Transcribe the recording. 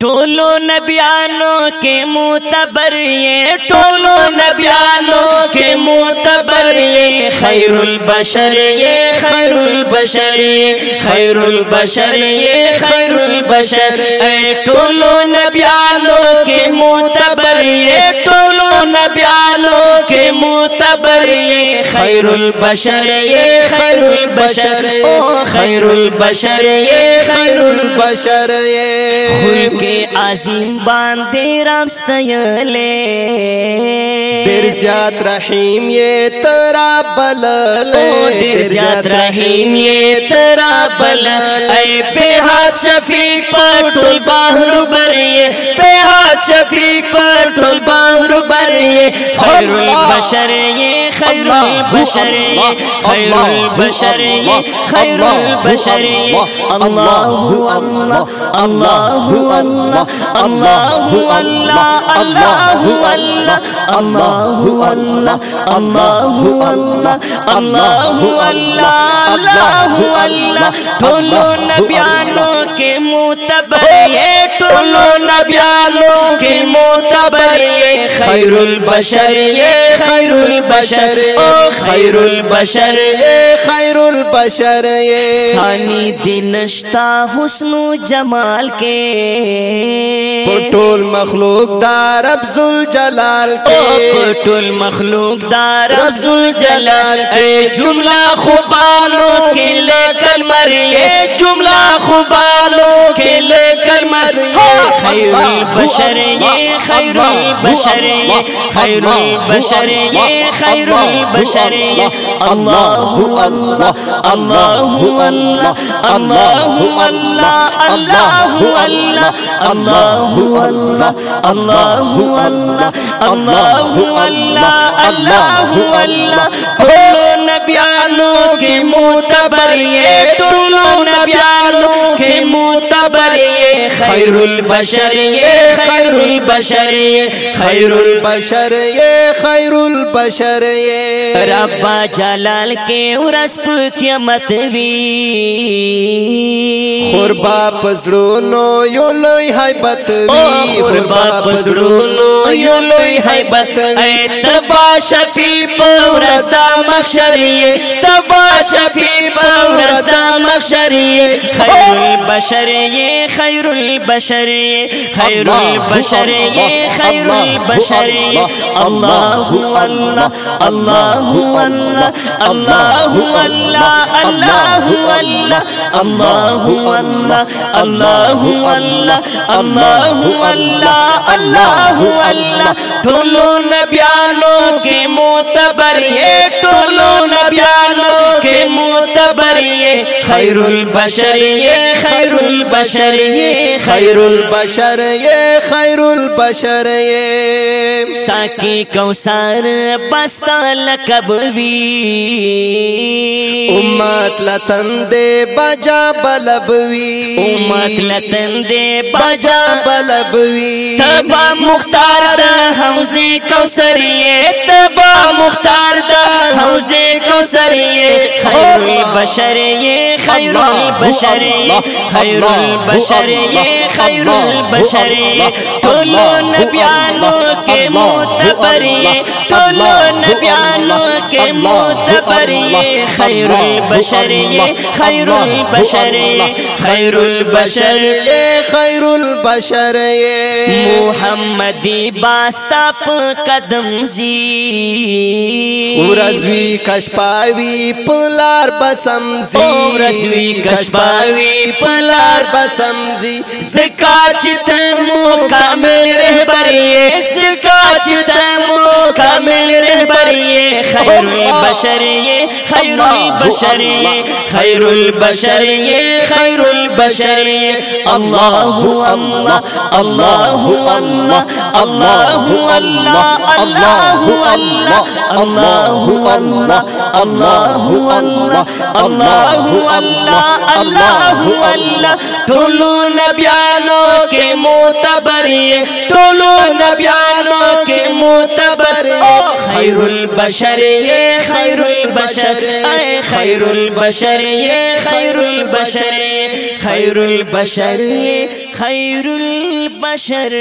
ٹولو نبیانوں کے معتبر یہ ٹولو نبیانوں کے معتبر یہ خیر البشر یہ خیر البشر یہ خیر البشر یہ خیر البشر اے ٹولو نبیانوں کے معتبر یہ ٹولو خیر البشر یہ خیر البشر خیر البشر یہ خیر البشر یہ خلق عظیم باندې رابستیلې دیر زیاد رحیم یہ ترا بلل۔ دیر زیاد رحیم یہ ترا بلل۔ اے پہ ہاتھ شفیق پټول باہر بریه پہ ہاتھ شفیق پټول بریے خیر البشر یہ خیر البشر خیر البشر یہ خیر البشر اللہ اللہ اللہ اللہ اللہ اللہ اللہ اللہ اللہ اللہ اللہ اللہ اللہ اللہ اللہ ٹولو نبیانوں کے معتبر یہ ٹولو نبیانوں کے معتبر یہ خیر البشر یہ خیر البشر خیر البشر یہ خیر البشر یہ ثانی دنشتا حسن و جمال کے۔ پٹول مخلوق دار افضل جلال کے۔ پٹول مخلوق دار افضل جلال کے۔ جملہ خوبانوں کے لے کر مریے جملہ خوبانوں کے لے کر مریے خیر البشر یہ خیر البشر خیر البشر خیر البشر یہ اللہ اللہ اللہ اللہ اللہ اللہ اللہ اللہ اللہ اللہ اللہ اللہ اللہ اللہ اللہ ٹولو نبیانوں کے معتبر یہ ٹولو کے معتبر یہ خیر البشر یہ، خیر البشر یہ، خیر البشر یہ، خیر البشر یہ۔ ربا جلال کے ورسپ قیامت وی خربا پزړونو یو لوی حیبت وی خربا پزړونو یو لوی حیبت ای تبا شفیع پورس دا مخشری تبا شفیع پورس دا مخشری خیر البشر یہ خیر البشر خیر البشر یہ خیر البشر اللہ اللہ اللہ اللہ اللہ اللہ اللہ اللہ اللہ اللہ اللہ اللہ اللہ اللہ اللہ اللہ ٹولو نبیانوں کے معتبر یہ، ٹولو نبیانوں کے معتبر یہ خیر البشر یہ خیر البشر یہ خیر البشر یہ خیر البشر یہ ساکی کوثر بستا لقب وی امت لتن دے بجا بلبوی امت لتن دے بجا بلبوی تبا مختار حوزی کو سریے تبا مختار دا حوزی کو سریے خیروی بشر یہ خیروی بشر یہ خیروی بشر یہ خیروی بشر یہ تولو نبیانو کے موت پر یہ تولو نبیانو کے موت پر یہ خیروی بشر یہ خیر بشر یہ خیروی بشر یہ خیروی یہ محمدی باستا قدم زی۔ ورزوی کشپاوی پلار بسم زی۔ ورزوی کشپاوی پلار بسم زی۔ زکا چتمو کامل رہبری زکا چتمو کامل خیر البشر یہ خیر البشر یہ خیر البشر یہ خیر البشر یہ اللہ اللہ اللہ اللہ اللہ اللہ اللہ اللہ اللہ اللہ اللہ اللہ اللہ اللہ اللہ ٹولو نبیانوں کے معتبر یہ ٹولو نبیانوں کے معتبر خیر البشر یہ خیر البشر اے خیر البشر یہ خیر البشر خیر البشر خیر البشر بشر